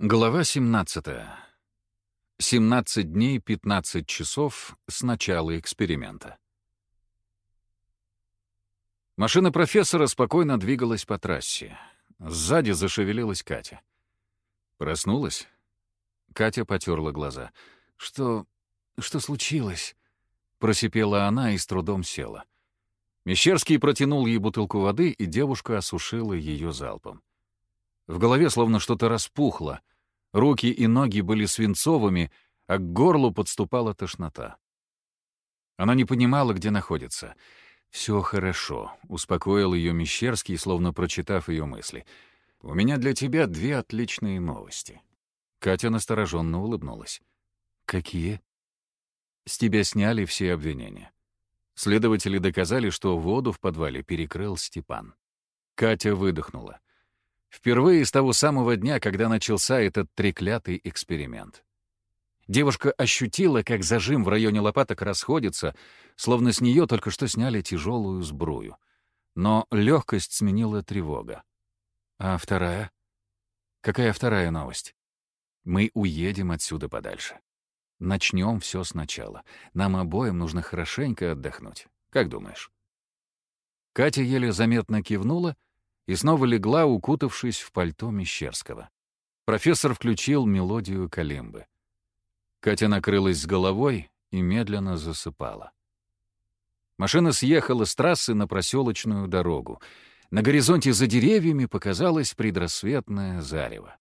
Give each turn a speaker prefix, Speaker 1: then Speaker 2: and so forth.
Speaker 1: Глава 17. 17 дней 15 часов с начала эксперимента. Машина профессора спокойно двигалась по трассе. Сзади зашевелилась Катя. Проснулась? Катя потерла глаза. «Что... что случилось?» Просипела она и с трудом села. Мещерский протянул ей бутылку воды, и девушка осушила ее залпом. В голове словно что-то распухло. Руки и ноги были свинцовыми, а к горлу подступала тошнота. Она не понимала, где находится. «Все хорошо», — успокоил ее Мещерский, словно прочитав ее мысли. «У меня для тебя две отличные новости». Катя настороженно улыбнулась. «Какие?» «С тебя сняли все обвинения. Следователи доказали, что воду в подвале перекрыл Степан». Катя выдохнула. Впервые с того самого дня, когда начался этот треклятый эксперимент. Девушка ощутила, как зажим в районе лопаток расходится, словно с нее только что сняли тяжелую сбрую. Но легкость сменила тревога. А вторая? Какая вторая новость? Мы уедем отсюда подальше. Начнем все сначала. Нам обоим нужно хорошенько отдохнуть. Как думаешь? Катя еле заметно кивнула — и снова легла, укутавшись в пальто Мещерского. Профессор включил мелодию калимбы. Катя накрылась с головой и медленно засыпала. Машина съехала с трассы на проселочную дорогу. На горизонте за деревьями показалось предрассветное зарево.